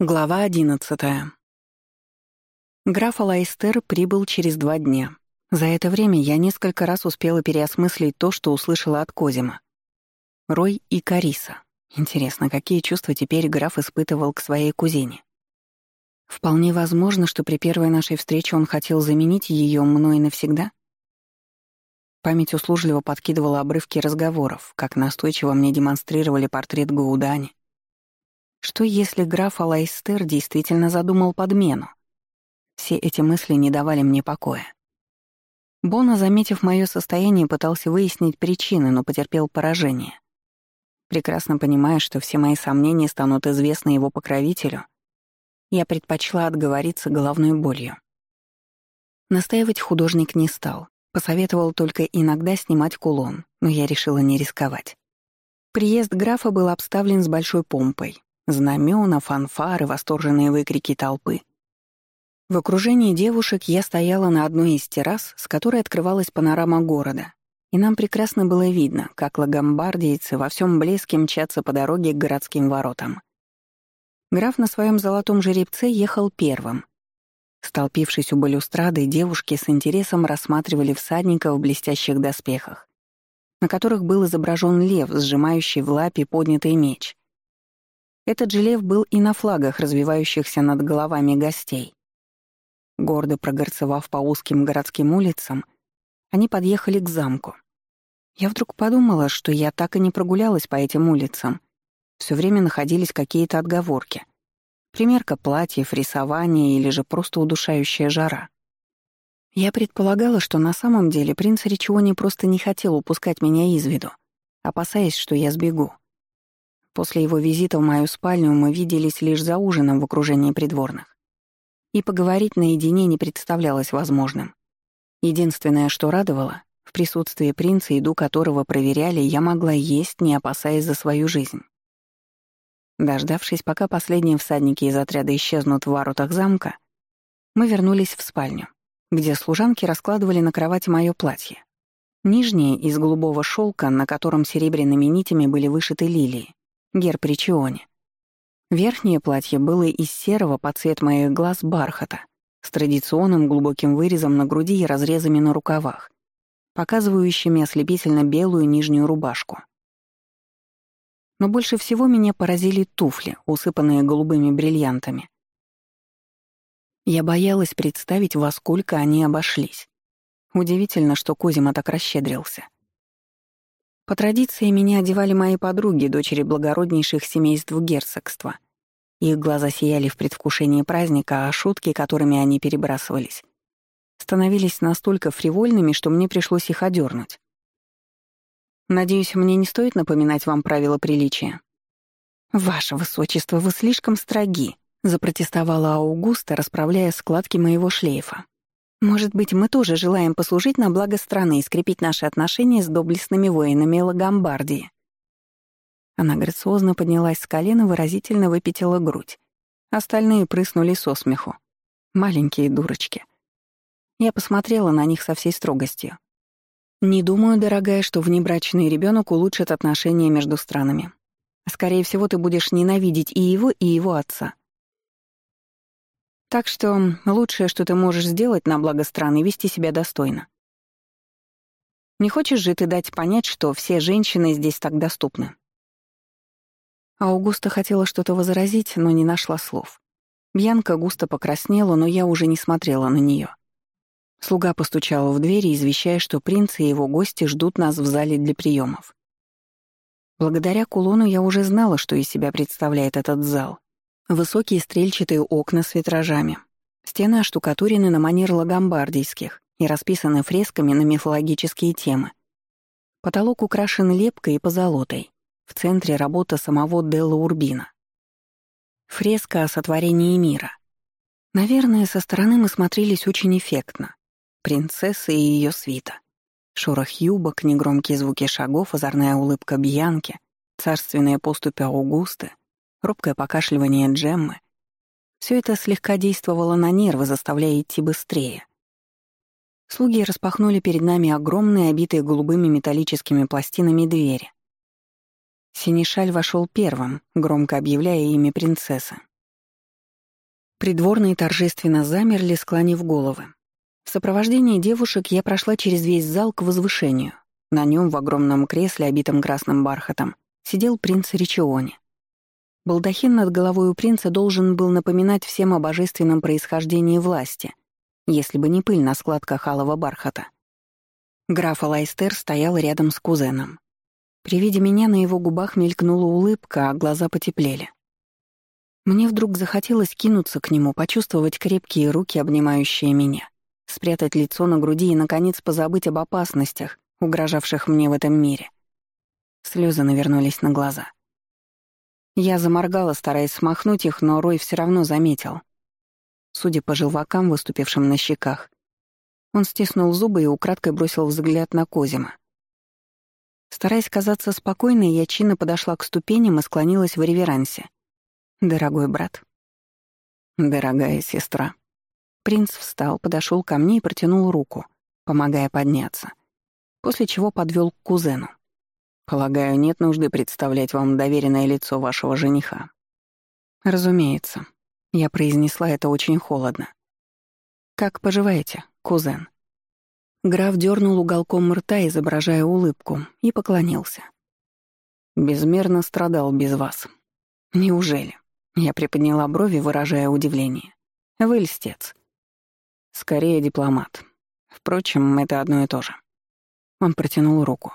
Глава одиннадцатая. Граф Алайстер прибыл через два дня. За это время я несколько раз успела переосмыслить то, что услышала от Козима. Рой и Кариса. Интересно, какие чувства теперь граф испытывал к своей кузине? Вполне возможно, что при первой нашей встрече он хотел заменить ее мной навсегда. Память услужливо подкидывала обрывки разговоров, как настойчиво мне демонстрировали портрет Гаудани, что если граф Алайстер действительно задумал подмену? Все эти мысли не давали мне покоя. Бона, заметив мое состояние, пытался выяснить причины, но потерпел поражение. Прекрасно понимая, что все мои сомнения станут известны его покровителю, я предпочла отговориться головной болью. Настаивать художник не стал. Посоветовал только иногда снимать кулон, но я решила не рисковать. Приезд графа был обставлен с большой помпой. Знамена, фанфары, восторженные выкрики толпы. В окружении девушек я стояла на одной из террас, с которой открывалась панорама города, и нам прекрасно было видно, как лагомбардийцы во всем блеске мчатся по дороге к городским воротам. Граф на своем золотом жеребце ехал первым. Столпившись у балюстрады, девушки с интересом рассматривали всадника в блестящих доспехах, на которых был изображен лев, сжимающий в лапе поднятый меч — этот же был и на флагах, развивающихся над головами гостей. Гордо прогорцевав по узким городским улицам, они подъехали к замку. Я вдруг подумала, что я так и не прогулялась по этим улицам. Все время находились какие-то отговорки. Примерка платьев, рисование или же просто удушающая жара. Я предполагала, что на самом деле принц Ричиони просто не хотел упускать меня из виду, опасаясь, что я сбегу. После его визита в мою спальню мы виделись лишь за ужином в окружении придворных. И поговорить наедине не представлялось возможным. Единственное, что радовало, в присутствии принца, еду которого проверяли, я могла есть, не опасаясь за свою жизнь. Дождавшись, пока последние всадники из отряда исчезнут в воротах замка, мы вернулись в спальню, где служанки раскладывали на кровати мое платье. Нижнее из голубого шелка, на котором серебряными нитями были вышиты лилии, герб. Верхнее платье было из серого под цвет моих глаз бархата, с традиционным глубоким вырезом на груди и разрезами на рукавах, показывающими ослепительно белую нижнюю рубашку. Но больше всего меня поразили туфли, усыпанные голубыми бриллиантами. Я боялась представить, во сколько они обошлись. Удивительно, что Козима так расщедрился. По традиции меня одевали мои подруги, дочери благороднейших семейств герцогства. Их глаза сияли в предвкушении праздника, а шутки, которыми они перебрасывались, становились настолько фривольными, что мне пришлось их одернуть. Надеюсь, мне не стоит напоминать вам правила приличия. «Ваше высочество, вы слишком строги», — запротестовала Аугуста, расправляя складки моего шлейфа. Может быть, мы тоже желаем послужить на благо страны и скрепить наши отношения с доблестными воинами Лагомбардии. Она грациозно поднялась с колена, выразительно выпятила грудь. Остальные прыснули со смеху. Маленькие дурочки. Я посмотрела на них со всей строгостью. Не думаю, дорогая, что внебрачный ребенок улучшит отношения между странами. Скорее всего, ты будешь ненавидеть и его, и его отца. Так что лучшее, что ты можешь сделать на благо страны, вести себя достойно. Не хочешь же ты дать понять, что все женщины здесь так доступны?» Аугуста хотела что-то возразить, но не нашла слов. Бьянка густо покраснела, но я уже не смотрела на нее. Слуга постучал в дверь, извещая, что принц и его гости ждут нас в зале для приемов. Благодаря кулону я уже знала, что из себя представляет этот зал. Высокие стрельчатые окна с витражами. Стены оштукатурены на манер лагомбардийских и расписаны фресками на мифологические темы. Потолок украшен лепкой и позолотой. В центре работа самого Делла Урбина. Фреска о сотворении мира. Наверное, со стороны мы смотрелись очень эффектно. Принцесса и ее свита. Шорох юбок, негромкие звуки шагов, озорная улыбка Бьянки, царственная поступь Аугусты — робкое покашливание Джеммы. Все это слегка действовало на нервы, заставляя идти быстрее. Слуги распахнули перед нами огромные, обитые голубыми металлическими пластинами двери. Синишаль вошел первым, громко объявляя имя принцессы. Придворные торжественно замерли, склонив головы. В сопровождении девушек я прошла через весь зал к возвышению. На нем в огромном кресле, обитом красным бархатом, сидел принц Ричиони. Балдахин над головой у принца должен был напоминать всем о божественном происхождении власти, если бы не пыль на складках алого бархата. Граф Алайстер стоял рядом с кузеном. При виде меня на его губах мелькнула улыбка, а глаза потеплели. Мне вдруг захотелось кинуться к нему, почувствовать крепкие руки, обнимающие меня, спрятать лицо на груди и, наконец, позабыть об опасностях, угрожавших мне в этом мире. Слезы навернулись на глаза. Я заморгала, стараясь смахнуть их, но Рой все равно заметил. Судя по желвакам, выступившим на щеках, он стиснул зубы и украдкой бросил взгляд на Козима. Стараясь казаться спокойной, я чинно подошла к ступеням и склонилась в реверансе. «Дорогой брат». «Дорогая сестра». Принц встал, подошел ко мне и протянул руку, помогая подняться, после чего подвел к кузену. «Полагаю, нет нужды представлять вам доверенное лицо вашего жениха». «Разумеется», — я произнесла это очень холодно. «Как поживаете, кузен?» Граф дернул уголком рта, изображая улыбку, и поклонился. «Безмерно страдал без вас. Неужели?» Я приподняла брови, выражая удивление. «Вы льстец». «Скорее дипломат. Впрочем, это одно и то же». Он протянул руку.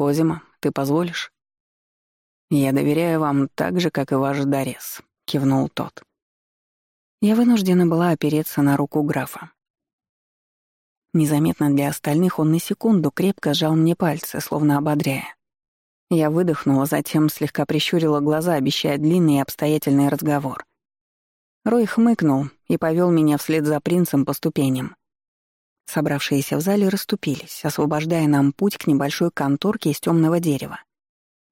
«Козима, ты позволишь?» «Я доверяю вам так же, как и ваш Дарес», — кивнул тот. Я вынуждена была опереться на руку графа. Незаметно для остальных он на секунду крепко сжал мне пальцы, словно ободряя. Я выдохнула, затем слегка прищурила глаза, обещая длинный и обстоятельный разговор. Рой хмыкнул и повел меня вслед за принцем по ступеням. Собравшиеся в зале расступились, освобождая нам путь к небольшой конторке из темного дерева.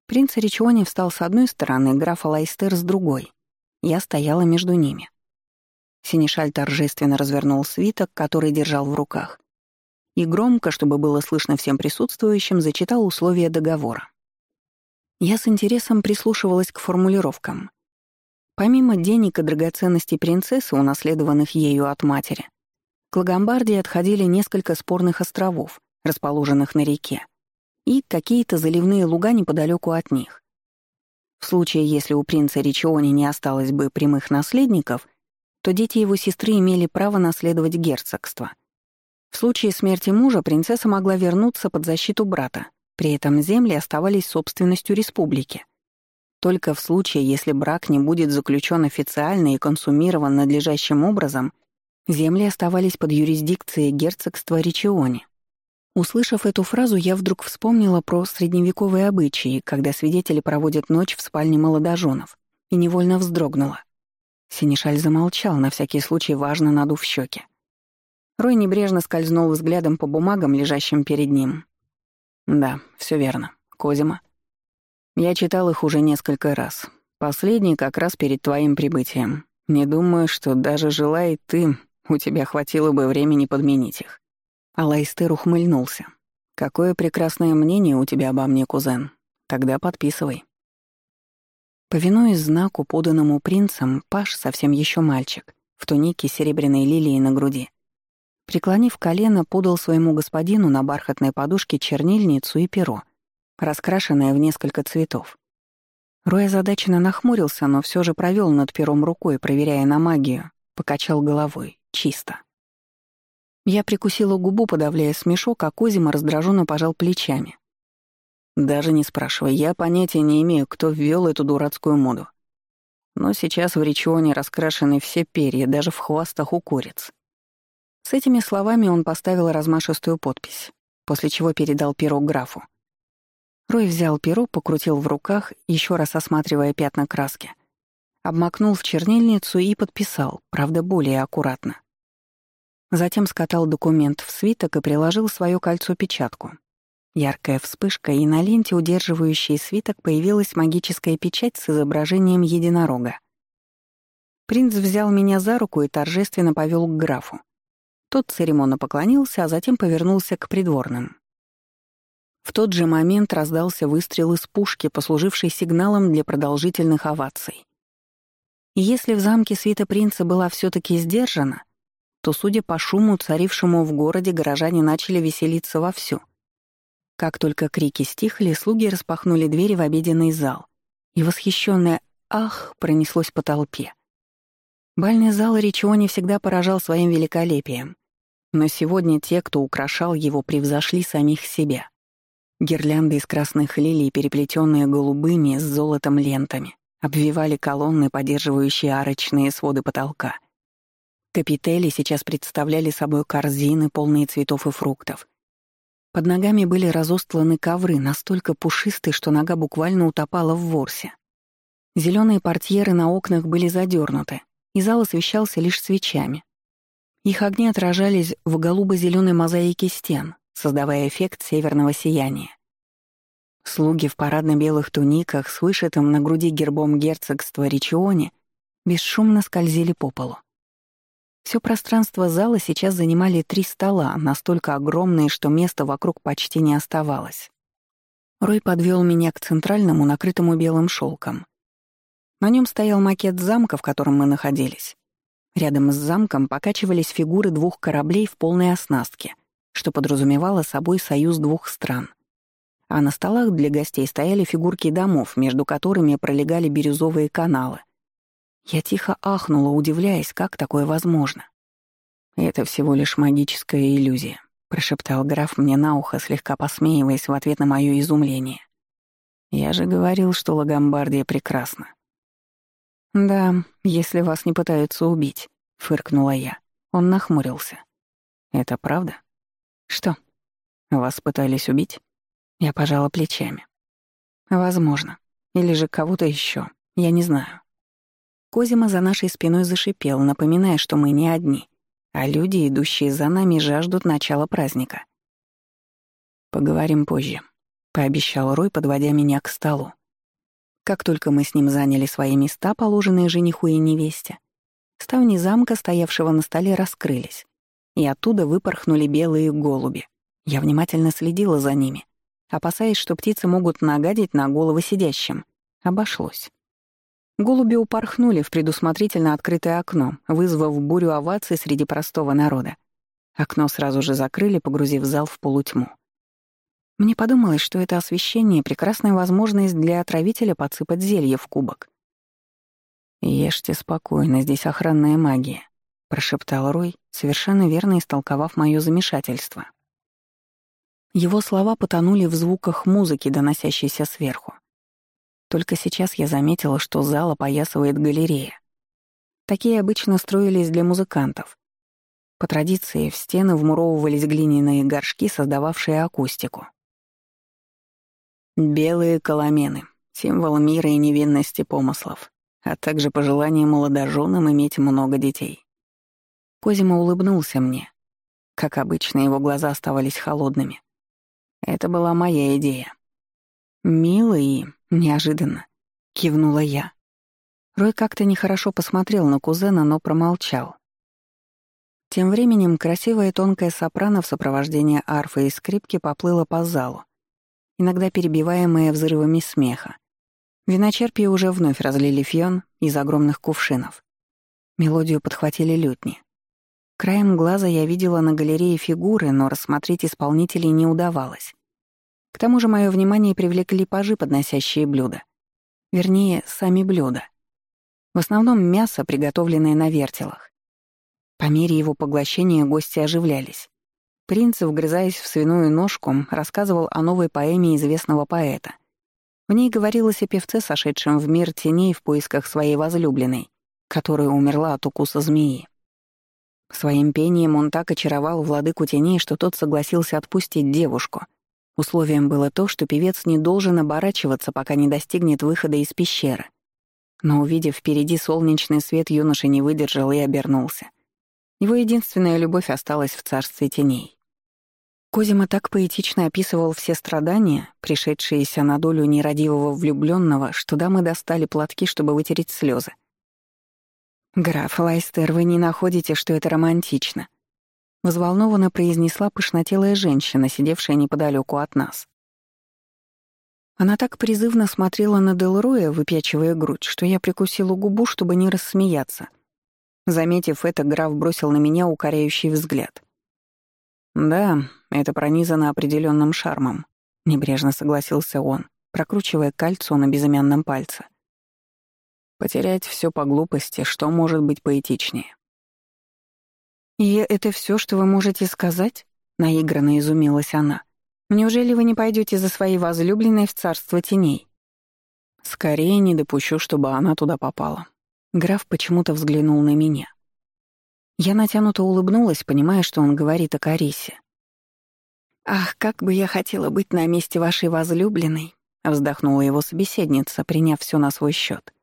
Принц Ричиони встал с одной стороны, граф Алайстер с другой. Я стояла между ними. Синишаль торжественно развернул свиток, который держал в руках, и громко, чтобы было слышно всем присутствующим, зачитал условия договора. Я с интересом прислушивалась к формулировкам. Помимо денег и драгоценностей принцессы, унаследованных ею от матери, к Лагомбардии отходили несколько спорных островов, расположенных на реке, и какие-то заливные луга неподалеку от них. В случае, если у принца Ричиони не осталось бы прямых наследников, то дети его сестры имели право наследовать герцогство. В случае смерти мужа принцесса могла вернуться под защиту брата, при этом земли оставались собственностью республики. Только в случае, если брак не будет заключен официально и консумирован надлежащим образом, земли оставались под юрисдикцией герцогства Ричиони. Услышав эту фразу, я вдруг вспомнила про средневековые обычаи, когда свидетели проводят ночь в спальне молодоженов, и невольно вздрогнула. Синишаль замолчал, на всякий случай важно надув щеки. Рой небрежно скользнул взглядом по бумагам, лежащим перед ним, да, все верно. Козима. Я читал их уже несколько раз. Последний как раз перед твоим прибытием. Не думаю, что даже желая ты, у тебя хватило бы времени подменить их. Алайстер ухмыльнулся. Какое прекрасное мнение у тебя обо мне, кузен. Тогда подписывай. Повинуясь знаку, поданному принцем, Паш, совсем еще мальчик, в тунике серебряной лилии на груди, Преклонив колено, подал своему господину на бархатной подушке чернильницу и перо, раскрашенное в несколько цветов. Рой озадаченно нахмурился, но все же провел над пером рукой, проверяя на магию, покачал головой. Чисто. Я прикусила губу, подавляя смешок, а Козима раздраженно пожал плечами. Даже не спрашивай, я понятия не имею, кто ввел эту дурацкую моду. Но сейчас в Ричионе раскрашены все перья, даже в хвостах у куриц. С этими словами он поставил размашистую подпись, после чего передал перо графу. Рой взял перо, покрутил в руках, еще раз осматривая пятна краски. Обмакнул в чернильницу и подписал, правда, более аккуратно. Затем скатал документ в свиток и приложил свое кольцо-печатку. Яркая вспышка, и на ленте, удерживающей свиток, появилась магическая печать с изображением единорога. Принц взял меня за руку и торжественно повел к графу. Тот церемонно поклонился, а затем повернулся к придворным. В тот же момент раздался выстрел из пушки, послуживший сигналом для продолжительных оваций. И если в замке свита принца была все таки сдержана, то, судя по шуму, царившему в городе, горожане начали веселиться вовсю. Как только крики стихли, слуги распахнули двери в обеденный зал, и восхищенное «ах» пронеслось по толпе. Бальный зал Ричиони всегда поражал своим великолепием, но сегодня те, кто украшал его, превзошли самих себя. Гирлянды из красных лилий, переплетенные голубыми с золотом лентами, обвивали колонны, поддерживающие арочные своды потолка — Капители сейчас представляли собой корзины, полные цветов и фруктов. Под ногами были разостланы ковры, настолько пушистые, что нога буквально утопала в ворсе. Зеленые портьеры на окнах были задернуты, и зал освещался лишь свечами. Их огни отражались в голубо-зеленой мозаике стен, создавая эффект северного сияния. Слуги в парадно-белых туниках с вышитым на груди гербом герцогства Ричиони бесшумно скользили по полу. Все пространство зала сейчас занимали три стола, настолько огромные, что места вокруг почти не оставалось. Рой подвел меня к центральному, накрытому белым шелком. На нем стоял макет замка, в котором мы находились. Рядом с замком покачивались фигуры двух кораблей в полной оснастке, что подразумевало собой союз двух стран. А на столах для гостей стояли фигурки домов, между которыми пролегали бирюзовые каналы, я тихо ахнула, удивляясь, как такое возможно. «Это всего лишь магическая иллюзия», — прошептал граф мне на ухо, слегка посмеиваясь в ответ на моё изумление. «Я же говорил, что Лагомбардия прекрасна». «Да, если вас не пытаются убить», — фыркнула я. Он нахмурился. «Это правда?» «Что?» «Вас пытались убить?» Я пожала плечами. «Возможно. Или же кого-то ещё. Я не знаю». Козима за нашей спиной зашипел, напоминая, что мы не одни, а люди, идущие за нами, жаждут начала праздника. «Поговорим позже», — пообещал Рой, подводя меня к столу. Как только мы с ним заняли свои места, положенные жениху и невесте, ставни замка, стоявшего на столе, раскрылись, и оттуда выпорхнули белые голуби. Я внимательно следила за ними, опасаясь, что птицы могут нагадить на головы сидящим. Обошлось. Голуби упорхнули в предусмотрительно открытое окно, вызвав бурю оваций среди простого народа. Окно сразу же закрыли, погрузив зал в полутьму. Мне подумалось, что это освещение — прекрасная возможность для отравителя подсыпать зелье в кубок. «Ешьте спокойно, здесь охранная магия», — прошептал Рой, совершенно верно истолковав моё замешательство. Его слова потонули в звуках музыки, доносящейся сверху. Только сейчас я заметила, что зал опоясывает галерея. Такие обычно строились для музыкантов. По традиции в стены вмуровывались глиняные горшки, создававшие акустику. Белые коломены — символ мира и невинности помыслов, а также пожелание молодоженам иметь много детей. Козима улыбнулся мне. Как обычно, его глаза оставались холодными. Это была моя идея. Мило и Неожиданно. Кивнула я. Рой как-то нехорошо посмотрел на кузена, но промолчал. Тем временем красивая тонкая сопрано в сопровождении арфы и скрипки поплыла по залу, иногда перебиваемая взрывами смеха. Виночерпи уже вновь разлили фьон из огромных кувшинов. Мелодию подхватили лютни. Краем глаза я видела на галерее фигуры, но рассмотреть исполнителей не удавалось. К тому же мое внимание привлекли пажи, подносящие блюда. Вернее, сами блюда. В основном мясо, приготовленное на вертелах. По мере его поглощения гости оживлялись. Принц, вгрызаясь в свиную ножку, рассказывал о новой поэме известного поэта. В ней говорилось о певце, сошедшем в мир теней в поисках своей возлюбленной, которая умерла от укуса змеи. Своим пением он так очаровал владыку теней, что тот согласился отпустить девушку — Условием было то, что певец не должен оборачиваться, пока не достигнет выхода из пещеры. Но увидев впереди солнечный свет, юноша не выдержал и обернулся. Его единственная любовь осталась в царстве теней. Козима так поэтично описывал все страдания, пришедшиеся на долю нерадивого влюбленного, что дамы достали платки, чтобы вытереть слезы. «Граф Лайстер, вы не находите, что это романтично?» Взволнованно произнесла пышнотелая женщина, сидевшая неподалеку от нас. Она так призывно смотрела на Делроя, выпячивая грудь, что я прикусила губу, чтобы не рассмеяться. Заметив это, граф бросил на меня укоряющий взгляд. «Да, это пронизано определенным шармом», — небрежно согласился он, прокручивая кольцо на безымянном пальце. «Потерять все по глупости, что может быть поэтичнее?» «И это все, что вы можете сказать?» — наигранно изумилась она. Неужели вы не пойдете за своей возлюбленной в царство теней? Скорее не допущу, чтобы она туда попала. Граф почему-то взглянул на меня. Я натянуто улыбнулась, понимая, что он говорит о Карисе. «Ах, как бы я хотела быть на месте вашей возлюбленной!» — вздохнула его собеседница, приняв все на свой счет.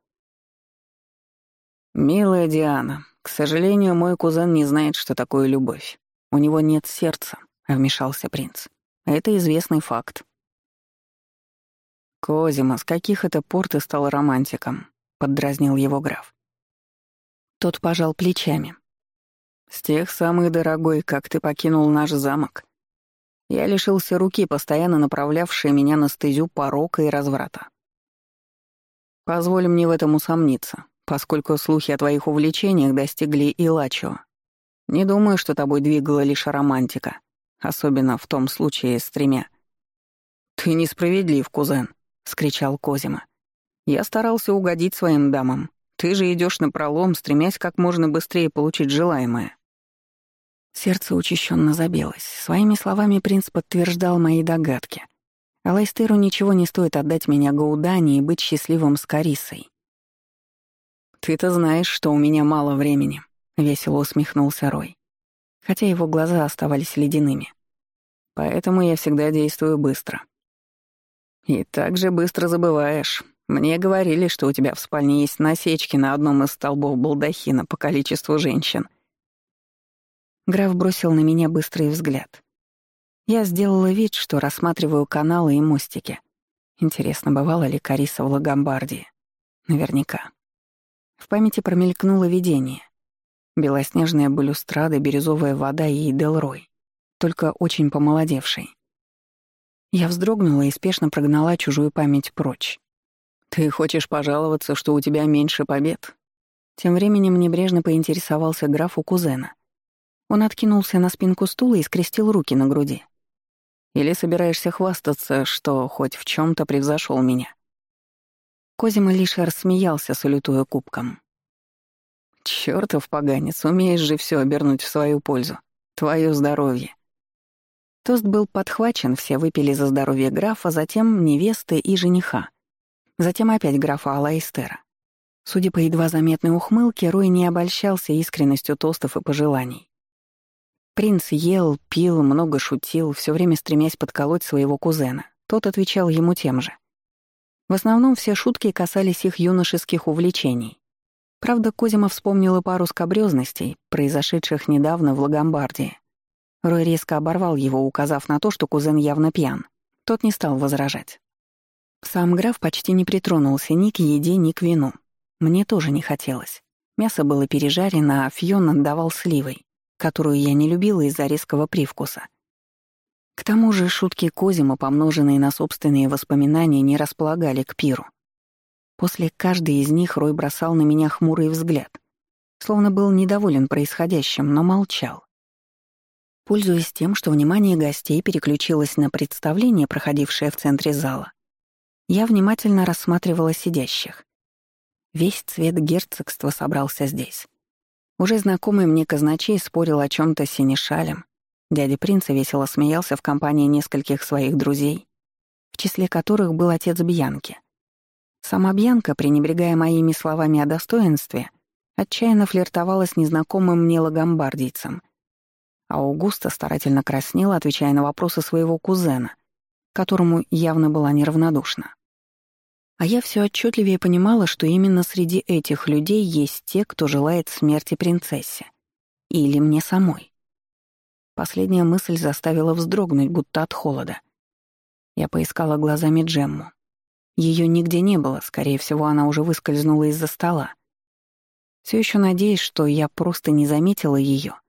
«Милая Диана, к сожалению, мой кузен не знает, что такое любовь. У него нет сердца», — вмешался принц. Это известный факт. «Козима, с каких это пор ты стал романтиком?» — поддразнил его граф. Тот пожал плечами. «С тех самых, дорогой, как ты покинул наш замок. Я лишился руки, постоянно направлявшей меня на стезю порока и разврата. Позволь мне в этом усомниться, поскольку слухи о твоих увлечениях достигли и Лачо. Не думаю, что тобой двигала лишь романтика. Особенно в том случае с тремя. «Ты несправедлив, кузен», — скричал Козима. «Я старался угодить своим дамам. Ты же идешь на пролом, стремясь как можно быстрее получить желаемое». Сердце учащенно забилось. Своими словами принц подтверждал мои догадки. Алайстеру ничего не стоит отдать меня Гаудани и быть счастливым с Карисой. «Ты-то знаешь, что у меня мало времени», — весело усмехнулся Рой хотя его глаза оставались ледяными. Поэтому я всегда действую быстро. И так же быстро забываешь. Мне говорили, что у тебя в спальне есть насечки на одном из столбов балдахина по количеству женщин. Граф бросил на меня быстрый взгляд. Я сделала вид, что рассматриваю каналы и мостики. Интересно, бывало ли Кариса в Лагомбардии? Наверняка. В памяти промелькнуло видение. Белоснежная балюстрада, бирюзовая вода и Делрой, только очень помолодевший. Я вздрогнула и спешно прогнала чужую память прочь. «Ты хочешь пожаловаться, что у тебя меньше побед?» Тем временем небрежно поинтересовался граф у кузена. Он откинулся на спинку стула и скрестил руки на груди. «Или собираешься хвастаться, что хоть в чем то превзошел меня?» Козима лишь рассмеялся, салютуя кубком. Чёртов поганец, умеешь же все обернуть в свою пользу. Твое здоровье. Тост был подхвачен, все выпили за здоровье графа, затем невесты и жениха. Затем опять графа Алайстера. Судя по едва заметной ухмылке, Рой не обольщался искренностью тостов и пожеланий. Принц ел, пил, много шутил, все время стремясь подколоть своего кузена. Тот отвечал ему тем же. В основном все шутки касались их юношеских увлечений. Правда, Козима вспомнила пару скобрёзностей, произошедших недавно в Лагомбардии. Рой резко оборвал его, указав на то, что кузен явно пьян. Тот не стал возражать. Сам граф почти не притронулся ни к еде, ни к вину. Мне тоже не хотелось. Мясо было пережарено, а Фьон отдавал сливой, которую я не любила из-за резкого привкуса. К тому же шутки Козима, помноженные на собственные воспоминания, не располагали к пиру. После каждой из них Рой бросал на меня хмурый взгляд, словно был недоволен происходящим, но молчал. Пользуясь тем, что внимание гостей переключилось на представление, проходившее в центре зала, я внимательно рассматривала сидящих. Весь цвет герцогства собрался здесь. Уже знакомый мне казначей спорил о чем то с синешалем. Дядя принца весело смеялся в компании нескольких своих друзей, в числе которых был отец Бьянки — Сама Бьянка, пренебрегая моими словами о достоинстве, отчаянно флиртовала с незнакомым мне лагомбардийцем. А Аугуста старательно краснела, отвечая на вопросы своего кузена, которому явно была неравнодушна. А я все отчетливее понимала, что именно среди этих людей есть те, кто желает смерти принцессе. Или мне самой. Последняя мысль заставила вздрогнуть, будто от холода. Я поискала глазами Джемму. Ее нигде не было, скорее всего, она уже выскользнула из-за стола. Все еще надеясь, что я просто не заметила ее,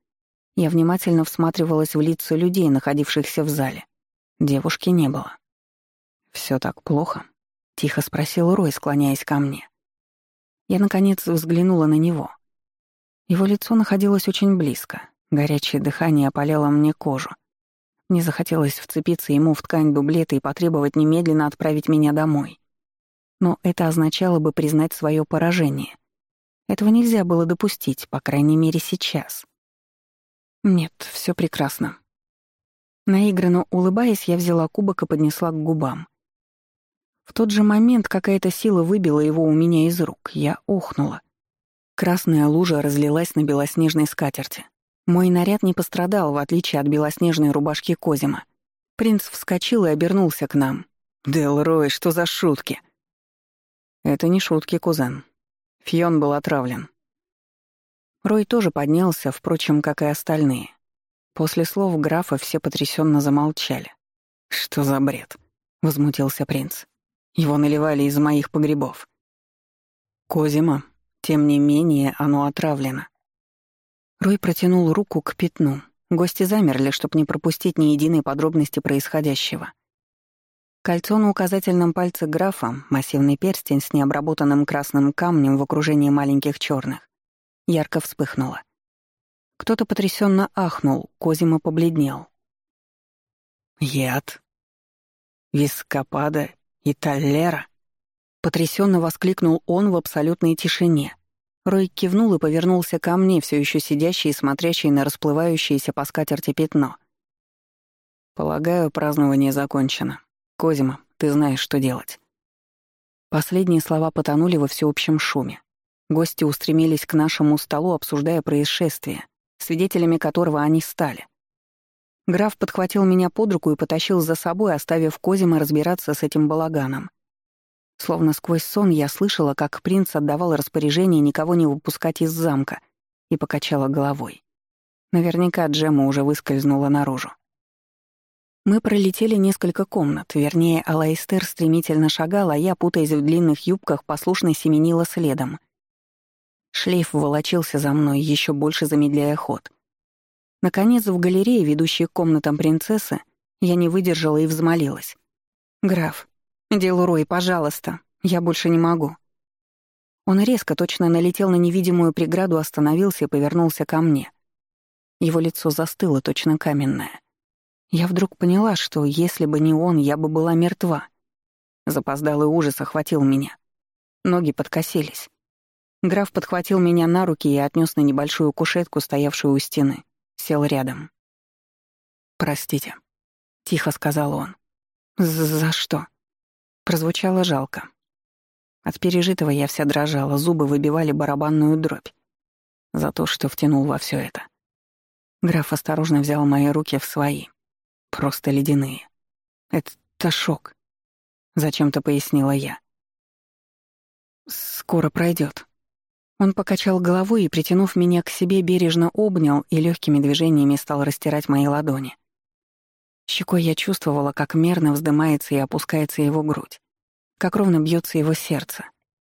я внимательно всматривалась в лица людей, находившихся в зале. Девушки не было. Все так плохо?» — тихо спросил Рой, склоняясь ко мне. Я, наконец, взглянула на него. Его лицо находилось очень близко. Горячее дыхание опаляло мне кожу. Мне захотелось вцепиться ему в ткань дублета и потребовать немедленно отправить меня домой. Но это означало бы признать свое поражение. Этого нельзя было допустить, по крайней мере, сейчас. Нет, все прекрасно. Наигранно улыбаясь, я взяла кубок и поднесла к губам. В тот же момент какая-то сила выбила его у меня из рук. Я охнула. Красная лужа разлилась на белоснежной скатерти. Мой наряд не пострадал, в отличие от белоснежной рубашки Козима. Принц вскочил и обернулся к нам. «Делрой, что за шутки?» «Это не шутки, кузен. Фьон был отравлен». Рой тоже поднялся, впрочем, как и остальные. После слов графа все потрясенно замолчали. «Что за бред?» — возмутился принц. «Его наливали из моих погребов». «Козима, тем не менее, оно отравлено. Рой протянул руку к пятну. Гости замерли, чтобы не пропустить ни единой подробности происходящего. Кольцо на указательном пальце графа, массивный перстень с необработанным красным камнем в окружении маленьких черных, ярко вспыхнуло. Кто-то потрясенно ахнул, Козима побледнел. «Яд? Вископада и Таллера?» Потрясенно воскликнул он в абсолютной тишине, Рой кивнул и повернулся ко мне, все еще сидящий и смотрящий на расплывающееся по скатерти пятно. «Полагаю, празднование закончено. Козима, ты знаешь, что делать». Последние слова потонули во всеобщем шуме. Гости устремились к нашему столу, обсуждая происшествие, свидетелями которого они стали. Граф подхватил меня под руку и потащил за собой, оставив Козима разбираться с этим балаганом. Словно сквозь сон я слышала, как принц отдавал распоряжение никого не выпускать из замка, и покачала головой. Наверняка Джема уже выскользнула наружу. Мы пролетели несколько комнат, вернее, Алайстер стремительно шагал, а я, путаясь в длинных юбках, послушно семенила следом. Шлейф волочился за мной, еще больше замедляя ход. Наконец, в галерее, ведущей к комнатам принцессы, я не выдержала и взмолилась. «Граф, «Делурой, пожалуйста, я больше не могу». Он резко, точно налетел на невидимую преграду, остановился и повернулся ко мне. Его лицо застыло, точно каменное. Я вдруг поняла, что если бы не он, я бы была мертва. Запоздалый ужас охватил меня. Ноги подкосились. Граф подхватил меня на руки и отнес на небольшую кушетку, стоявшую у стены. Сел рядом. «Простите», — тихо сказал он. «За что?» Прозвучало жалко. От пережитого я вся дрожала, зубы выбивали барабанную дробь. За то, что втянул во все это. Граф осторожно взял мои руки в свои. Просто ледяные. Это шок. Зачем-то пояснила я. Скоро пройдет. Он покачал головой и, притянув меня к себе, бережно обнял и легкими движениями стал растирать мои ладони. Щекой я чувствовала, как мерно вздымается и опускается его грудь, как ровно бьется его сердце.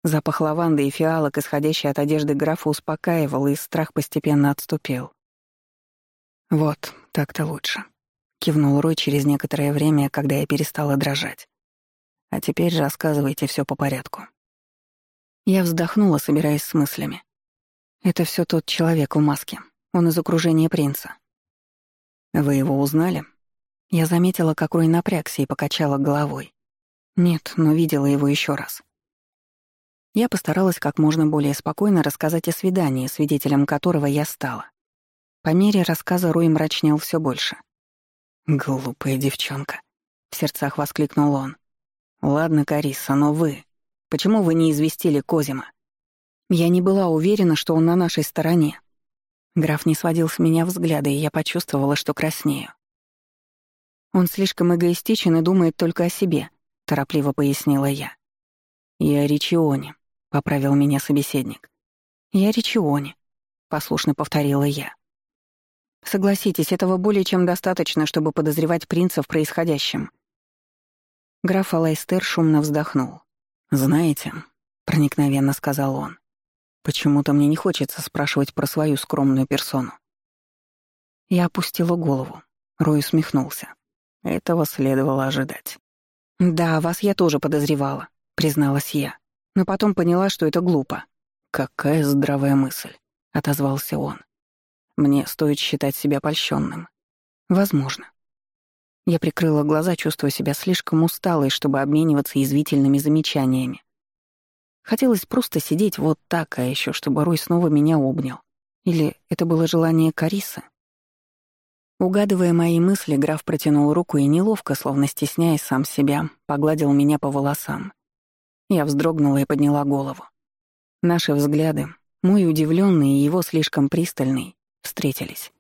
Запах лаванды и фиалок, исходящий от одежды графа, успокаивал, и страх постепенно отступил. «Вот, так-то лучше», — кивнул Рой через некоторое время, когда я перестала дрожать. «А теперь рассказывайте все по порядку». Я вздохнула, собираясь с мыслями. Это все тот человек в маске. Он из окружения принца. «Вы его узнали?» Я заметила, как Рой напрягся и покачала головой. Нет, но видела его еще раз. Я постаралась как можно более спокойно рассказать о свидании, свидетелем которого я стала. По мере рассказа Рой мрачнел все больше. «Глупая девчонка», — в сердцах воскликнул он. «Ладно, Кариса, но вы... Почему вы не известили Козима?» Я не была уверена, что он на нашей стороне. Граф не сводил с меня взгляда, и я почувствовала, что краснею. Он слишком эгоистичен и думает только о себе», — торопливо пояснила я. «Я о Ричионе», — поправил меня собеседник. «Я о Ричионе», — послушно повторила я. «Согласитесь, этого более чем достаточно, чтобы подозревать принца в происходящем». Граф Алайстер шумно вздохнул. «Знаете», — проникновенно сказал он, — «почему-то мне не хочется спрашивать про свою скромную персону». Я опустила голову. Рой усмехнулся. Этого следовало ожидать. «Да, вас я тоже подозревала», — призналась я. Но потом поняла, что это глупо. «Какая здравая мысль», — отозвался он. «Мне стоит считать себя польщенным. Возможно». Я прикрыла глаза, чувствуя себя слишком усталой, чтобы обмениваться извительными замечаниями. Хотелось просто сидеть вот так, а еще чтобы Рой снова меня обнял. Или это было желание Карисы? Угадывая мои мысли, граф протянул руку и неловко, словно стесняясь сам себя, погладил меня по волосам. Я вздрогнула и подняла голову. Наши взгляды, мой удивленный и его слишком пристальный, встретились.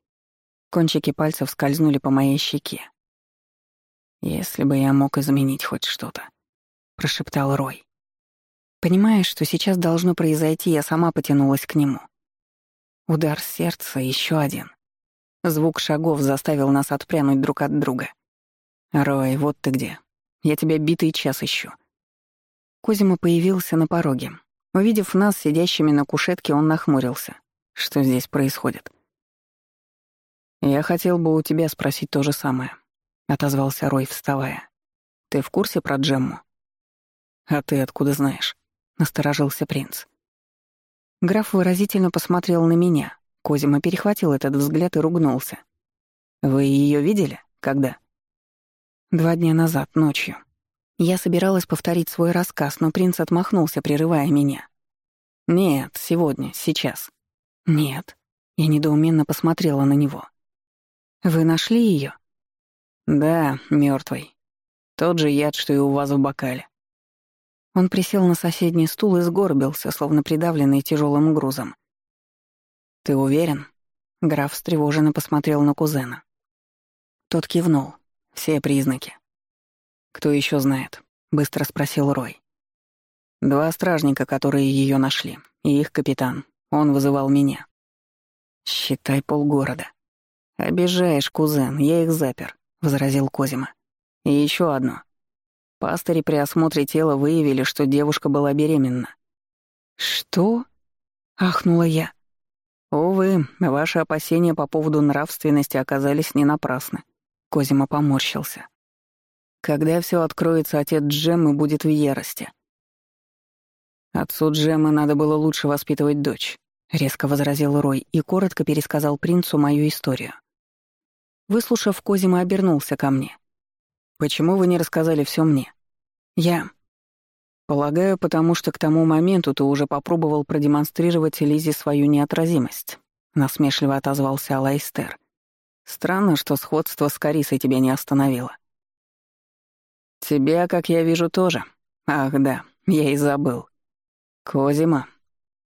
Кончики пальцев скользнули по моей щеке. «Если бы я мог изменить хоть что-то», — прошептал Рой. Понимая, что сейчас должно произойти, я сама потянулась к нему. Удар сердца, еще один. Звук шагов заставил нас отпрянуть друг от друга. «Рой, вот ты где. Я тебя битый час ищу». Козима появился на пороге. Увидев нас, сидящими на кушетке, он нахмурился. «Что здесь происходит?» «Я хотел бы у тебя спросить то же самое», — отозвался Рой, вставая. «Ты в курсе про Джемму?» «А ты откуда знаешь?» — насторожился принц. Граф выразительно посмотрел на меня. Козима перехватил этот взгляд и ругнулся. «Вы ее видели? Когда?» «Два дня назад, ночью». Я собиралась повторить свой рассказ, но принц отмахнулся, прерывая меня. «Нет, сегодня, сейчас». «Нет». Я недоуменно посмотрела на него. «Вы нашли ее? «Да, мертвый. Тот же яд, что и у вас в бокале». Он присел на соседний стул и сгорбился, словно придавленный тяжелым грузом. «Ты уверен?» Граф встревоженно посмотрел на кузена. Тот кивнул. Все признаки. «Кто еще знает?» — быстро спросил Рой. «Два стражника, которые ее нашли, и их капитан. Он вызывал меня». «Считай полгорода». «Обижаешь, кузен, я их запер», — возразил Козима. «И еще одно. Пастыри при осмотре тела выявили, что девушка была беременна». «Что?» — ахнула я. «Увы, ваши опасения по поводу нравственности оказались не напрасны», — Козима поморщился. «Когда все откроется, отец Джеммы будет в ярости». «Отцу Джеммы надо было лучше воспитывать дочь», — резко возразил Рой и коротко пересказал принцу мою историю. Выслушав, Козима обернулся ко мне. «Почему вы не рассказали все мне?» «Я...» «Полагаю, потому что к тому моменту ты уже попробовал продемонстрировать Лизе свою неотразимость», — насмешливо отозвался Алайстер. «Странно, что сходство с Карисой тебя не остановило». «Тебя, как я вижу, тоже. Ах да, я и забыл. Козима».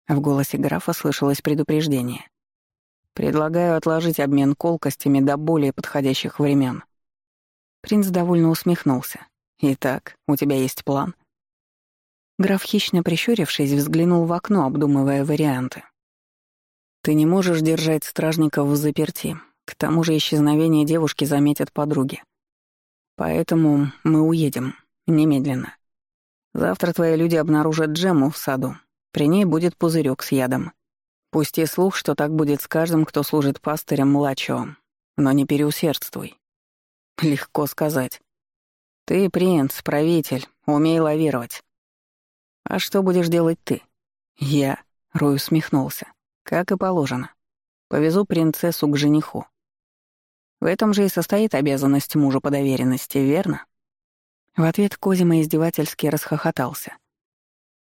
В голосе графа слышалось предупреждение. «Предлагаю отложить обмен колкостями до более подходящих времен». Принц довольно усмехнулся. «Итак, у тебя есть план?» Граф, хищно прищурившись, взглянул в окно, обдумывая варианты. «Ты не можешь держать стражников в заперти. К тому же исчезновение девушки заметят подруги. Поэтому мы уедем. Немедленно. Завтра твои люди обнаружат Джему в саду. При ней будет пузырек с ядом. Пусти слух, что так будет с каждым, кто служит пастырем младшего. Но не переусердствуй. Легко сказать. Ты принц, правитель, умей лавировать. «А что будешь делать ты?» «Я», — Рой усмехнулся, — «как и положено. Повезу принцессу к жениху. В этом же и состоит обязанность мужа по доверенности, верно?» В ответ Козима издевательски расхохотался.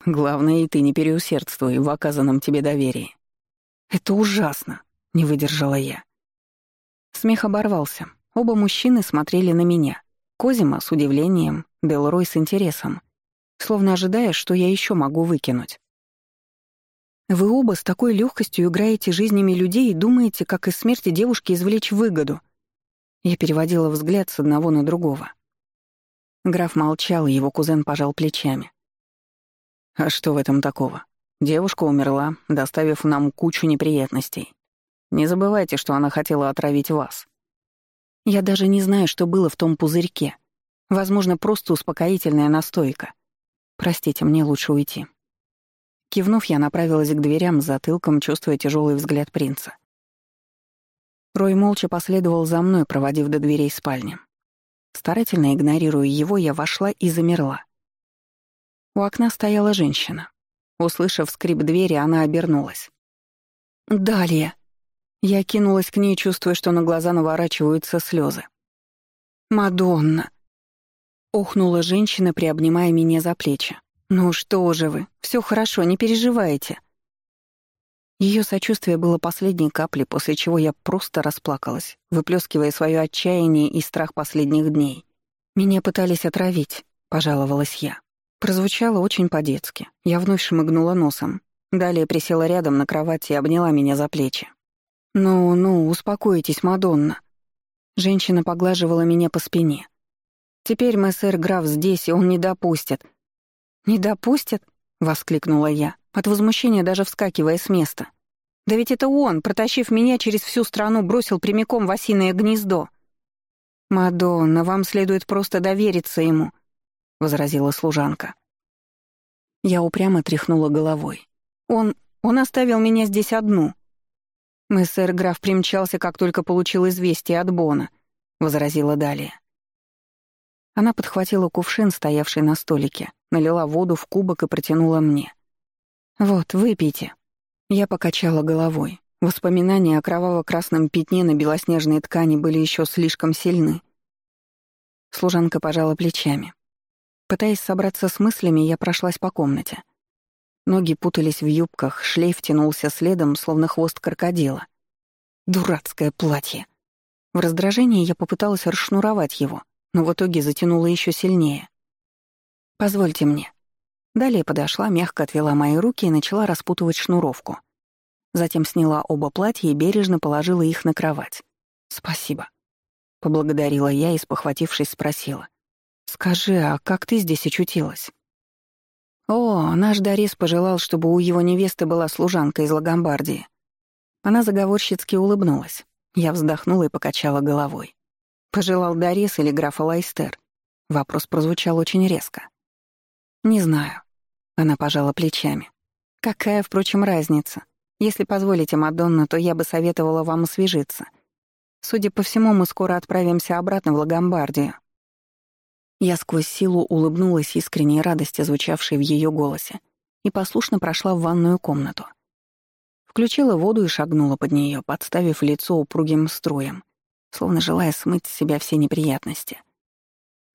«Главное, и ты не переусердствуй в оказанном тебе доверии». «Это ужасно», — не выдержала я. Смех оборвался. Оба мужчины смотрели на меня. Козима с удивлением, Делрой с интересом словно ожидая, что я еще могу выкинуть. Вы оба с такой легкостью играете жизнями людей и думаете, как из смерти девушки извлечь выгоду. Я переводила взгляд с одного на другого. Граф молчал, и его кузен пожал плечами. «А что в этом такого? Девушка умерла, доставив нам кучу неприятностей. Не забывайте, что она хотела отравить вас. Я даже не знаю, что было в том пузырьке. Возможно, просто успокоительная настойка. Простите, мне лучше уйти. Кивнув, я направилась к дверям с затылком, чувствуя тяжелый взгляд принца. Рой молча последовал за мной, проводив до дверей спальни. Старательно игнорируя его, я вошла и замерла. У окна стояла женщина. Услышав скрип двери, она обернулась. «Далее!» Я кинулась к ней, чувствуя, что на глаза наворачиваются слезы. «Мадонна!» Охнула женщина, приобнимая меня за плечи. «Ну что же вы, все хорошо, не переживайте». Ее сочувствие было последней каплей, после чего я просто расплакалась, выплескивая свое отчаяние и страх последних дней. «Меня пытались отравить», — пожаловалась я. Прозвучало очень по-детски. Я вновь шмыгнула носом. Далее присела рядом на кровати и обняла меня за плечи. «Ну-ну, успокойтесь, Мадонна». Женщина поглаживала меня по спине. «Теперь мессер граф здесь, и он не допустит». «Не допустит?» — воскликнула я, от возмущения даже вскакивая с места. «Да ведь это он, протащив меня через всю страну, бросил прямиком в осиное гнездо». «Мадонна, вам следует просто довериться ему», — возразила служанка. Я упрямо тряхнула головой. «Он... он оставил меня здесь одну». «Мессер граф примчался, как только получил известие от Бона», — возразила далее. Она подхватила кувшин, стоявший на столике, налила воду в кубок и протянула мне. «Вот, выпейте». Я покачала головой. Воспоминания о кроваво-красном пятне на белоснежной ткани были еще слишком сильны. Служанка пожала плечами. Пытаясь собраться с мыслями, я прошлась по комнате. Ноги путались в юбках, шлейф тянулся следом, словно хвост крокодила. Дурацкое платье. В раздражении я попыталась расшнуровать его, но в итоге затянула еще сильнее. «Позвольте мне». Далее подошла, мягко отвела мои руки и начала распутывать шнуровку. Затем сняла оба платья и бережно положила их на кровать. «Спасибо», — поблагодарила я и, спохватившись, спросила. «Скажи, а как ты здесь очутилась?» «О, наш Дарис пожелал, чтобы у его невесты была служанка из Лагомбардии». Она заговорщицки улыбнулась. Я вздохнула и покачала головой. Пожелал Дарис или графа Лайстер? Вопрос прозвучал очень резко. «Не знаю». Она пожала плечами. «Какая, впрочем, разница? Если позволите, Мадонна, то я бы советовала вам освежиться. Судя по всему, мы скоро отправимся обратно в Лагомбардию». Я сквозь силу улыбнулась искренней радости, звучавшей в ее голосе, и послушно прошла в ванную комнату. Включила воду и шагнула под нее, подставив лицо упругим струям, словно желая смыть с себя все неприятности.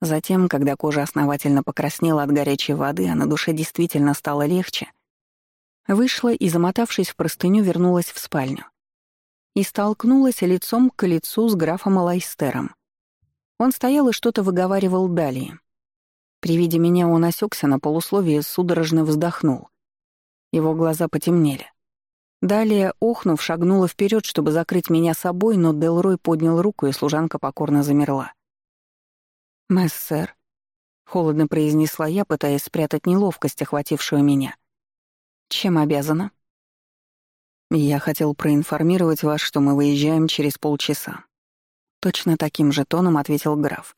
Затем, когда кожа основательно покраснела от горячей воды, а на душе действительно стало легче, вышла и, замотавшись в простыню, вернулась в спальню. И столкнулась лицом к лицу с графом Алайстером. Он стоял и что-то выговаривал далее. При виде меня он осекся на полусловие и судорожно вздохнул. Его глаза потемнели. Далее, охнув, шагнула вперед, чтобы закрыть меня собой, но Делрой поднял руку, и служанка покорно замерла. «Мессер», — холодно произнесла я, пытаясь спрятать неловкость, охватившую меня. «Чем обязана?» «Я хотел проинформировать вас, что мы выезжаем через полчаса». Точно таким же тоном ответил граф,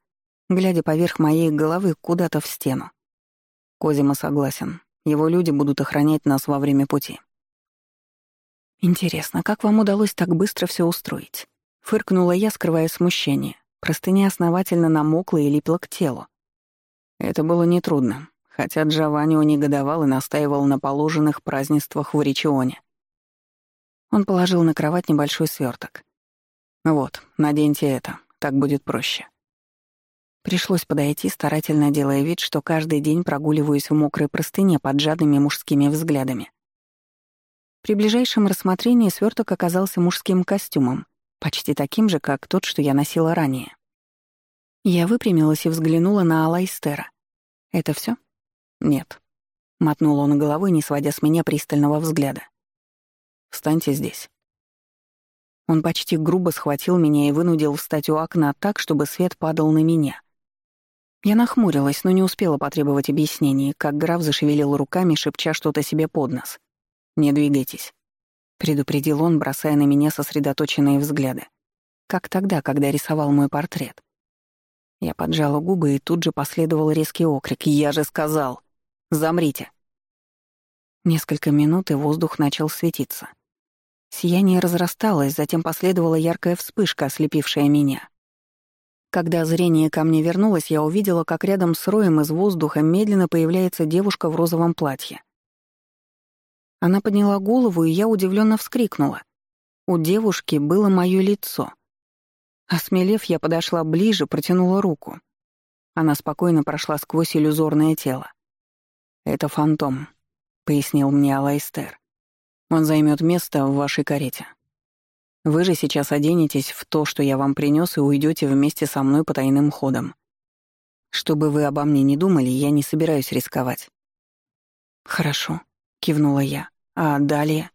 глядя поверх моей головы куда-то в стену. Козима согласен. Его люди будут охранять нас во время пути. «Интересно, как вам удалось так быстро все устроить?» Фыркнула я, скрывая смущение. Простыня основательно намокла и липла к телу. Это было нетрудно, хотя Джованнио негодовал и настаивал на положенных празднествах в Ричионе. Он положил на кровать небольшой сверток. «Вот, наденьте это, так будет проще». Пришлось подойти, старательно делая вид, что каждый день прогуливаюсь в мокрой простыне под жадными мужскими взглядами. При ближайшем рассмотрении сверток оказался мужским костюмом, почти таким же, как тот, что я носила ранее. Я выпрямилась и взглянула на Алайстера. «Это все? «Нет», — мотнул он головой, не сводя с меня пристального взгляда. «Встаньте здесь». Он почти грубо схватил меня и вынудил встать у окна так, чтобы свет падал на меня. Я нахмурилась, но не успела потребовать объяснений, как граф зашевелил руками, шепча что-то себе под нос. «Не двигайтесь», — предупредил он, бросая на меня сосредоточенные взгляды. Как тогда, когда рисовал мой портрет. Я поджала губы, и тут же последовал резкий окрик. «Я же сказал! Замрите!» Несколько минут, и воздух начал светиться. Сияние разрасталось, затем последовала яркая вспышка, ослепившая меня. Когда зрение ко мне вернулось, я увидела, как рядом с роем из воздуха медленно появляется девушка в розовом платье. Она подняла голову, и я удивленно вскрикнула. У девушки было мое лицо. Осмелев, я подошла ближе, протянула руку. Она спокойно прошла сквозь иллюзорное тело. «Это фантом», — пояснил мне Алайстер. «Он займет место в вашей карете. Вы же сейчас оденетесь в то, что я вам принес, и уйдете вместе со мной по тайным ходам. Чтобы вы обо мне не думали, я не собираюсь рисковать». «Хорошо», — кивнула я. «А далее?»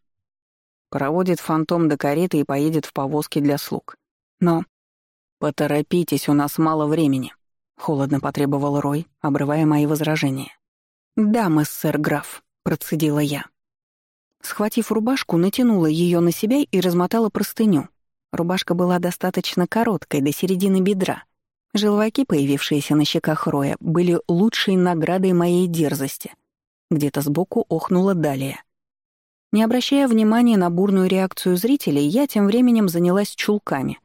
Проводит фантом до кареты и поедет в повозке для слуг. Но... «Поторопитесь, у нас мало времени», — холодно потребовал Рой, обрывая мои возражения. «Да, мессер граф», — процедила я. Схватив рубашку, натянула ее на себя и размотала простыню. Рубашка была достаточно короткой, до середины бедра. Желваки, появившиеся на щеках Роя, были лучшей наградой моей дерзости. Где-то сбоку охнула далее. Не обращая внимания на бурную реакцию зрителей, я тем временем занялась чулками,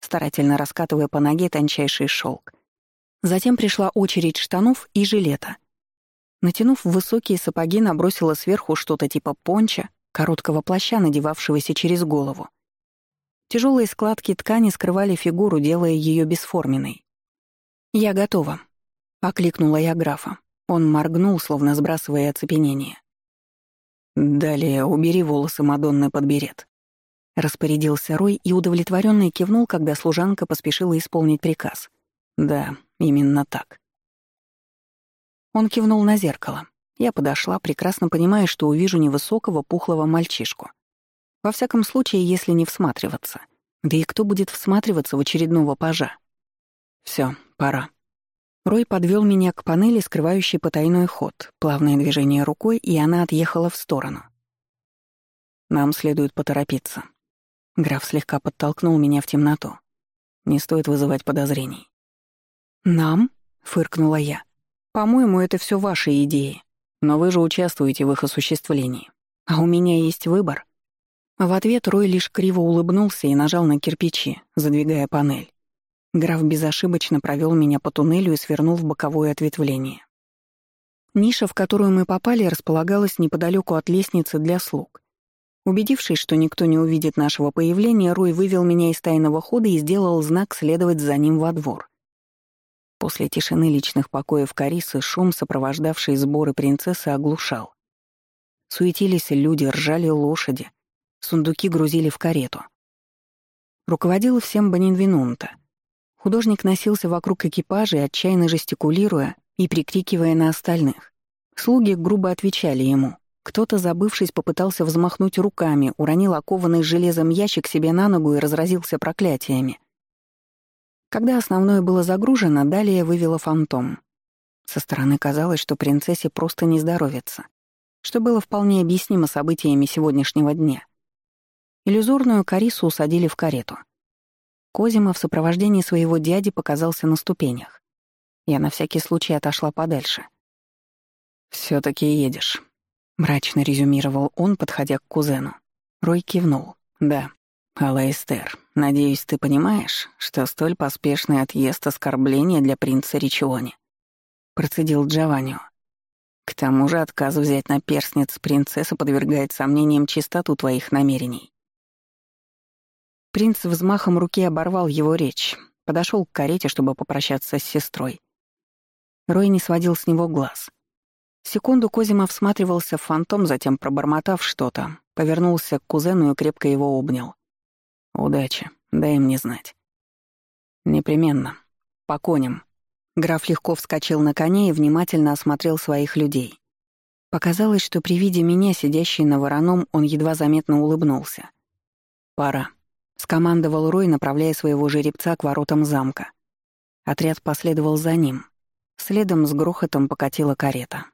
старательно раскатывая по ноге тончайший шелк. Затем пришла очередь штанов и жилета. Натянув высокие сапоги, набросила сверху что-то типа понча, короткого плаща, надевавшегося через голову. Тяжелые складки ткани скрывали фигуру, делая ее бесформенной. «Я готова», — окликнула я графа. Он моргнул, словно сбрасывая оцепенение. «Далее убери волосы Мадонны под берет», Распорядился Рой и удовлетворенно кивнул, когда служанка поспешила исполнить приказ. «Да, именно так». Он кивнул на зеркало. Я подошла, прекрасно понимая, что увижу невысокого, пухлого мальчишку. Во всяком случае, если не всматриваться. Да и кто будет всматриваться в очередного пажа? Все, пора. Рой подвел меня к панели, скрывающей потайной ход, плавное движение рукой, и она отъехала в сторону. Нам следует поторопиться. Граф слегка подтолкнул меня в темноту. Не стоит вызывать подозрений. «Нам?» — фыркнула я. «По-моему, это все ваши идеи. Но вы же участвуете в их осуществлении. А у меня есть выбор». В ответ Рой лишь криво улыбнулся и нажал на кирпичи, задвигая панель. Граф безошибочно провел меня по туннелю и свернул в боковое ответвление. Ниша, в которую мы попали, располагалась неподалеку от лестницы для слуг. Убедившись, что никто не увидит нашего появления, Рой вывел меня из тайного хода и сделал знак следовать за ним во двор. После тишины личных покоев Карисы шум, сопровождавший сборы принцессы, оглушал. Суетились люди, ржали лошади, сундуки грузили в карету. Руководил всем Банинвинунта. Художник носился вокруг экипажа, отчаянно жестикулируя и прикрикивая на остальных. Слуги грубо отвечали ему — кто-то, забывшись, попытался взмахнуть руками, уронил окованный железом ящик себе на ногу и разразился проклятиями. Когда основное было загружено, далее вывела фантом. Со стороны казалось, что принцессе просто не здоровится, что было вполне объяснимо событиями сегодняшнего дня. Иллюзорную Карису усадили в карету. Козима в сопровождении своего дяди показался на ступенях. Я на всякий случай отошла подальше. все таки едешь», Мрачно резюмировал он, подходя к кузену. Рой кивнул. «Да. Алайстер, надеюсь, ты понимаешь, что столь поспешный отъезд оскорбления для принца Ричиони?» Процедил Джованнио. «К тому же отказ взять на перстнец принцессы подвергает сомнениям чистоту твоих намерений». Принц взмахом руки оборвал его речь, подошел к карете, чтобы попрощаться с сестрой. Рой не сводил с него глаз. Секунду Козима всматривался в фантом, затем, пробормотав что-то, повернулся к кузену и крепко его обнял. «Удачи, дай мне знать». «Непременно. По коням». Граф легко вскочил на коне и внимательно осмотрел своих людей. Показалось, что при виде меня, сидящей на вороном, он едва заметно улыбнулся. «Пора», — скомандовал Рой, направляя своего жеребца к воротам замка. Отряд последовал за ним. Следом с грохотом покатила карета.